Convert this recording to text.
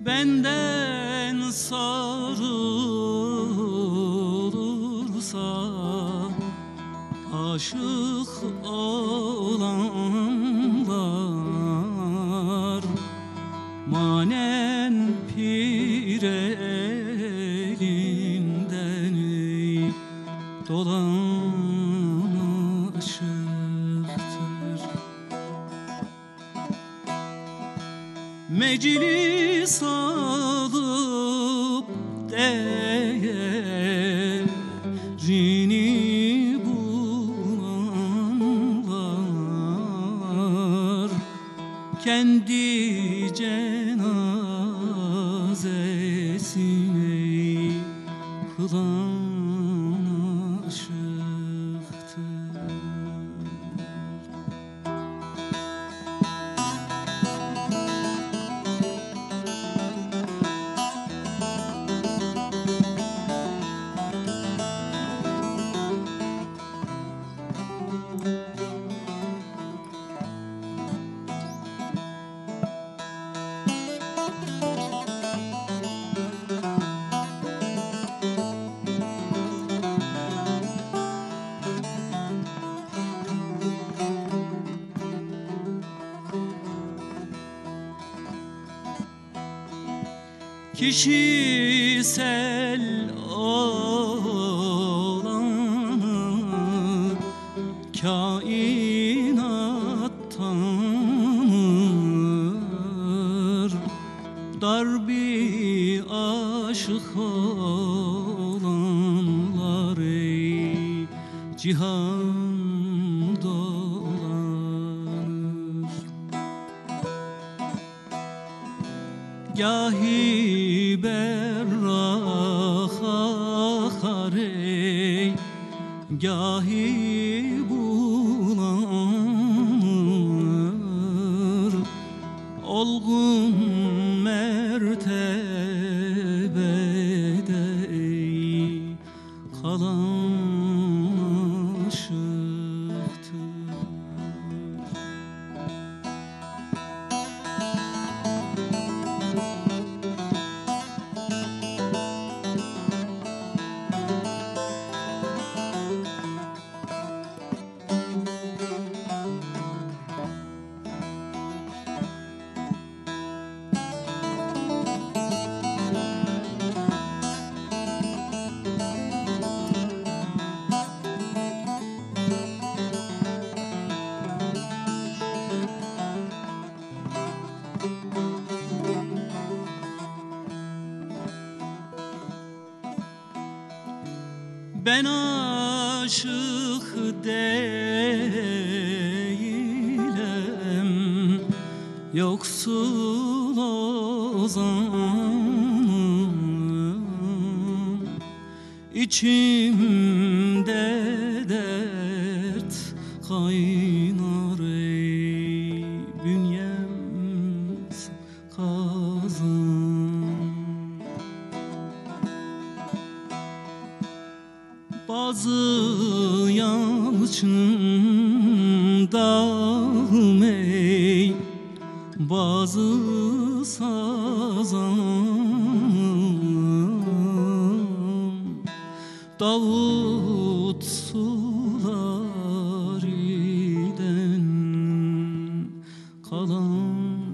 Benden sarılırsa aşık olanlar manen pire elinden dolan dolaşıktır Meclis alıp değerini bulanlar Kendi cenazesini Kişisel olanı kainat tanır Dar bir aşık olanlar ey cihan Gahi ey Gahi Ben aşık değilim. Yoksul ozanım İçimde Bazı yalçın dağım Bazı sazan Davut sulariden kalan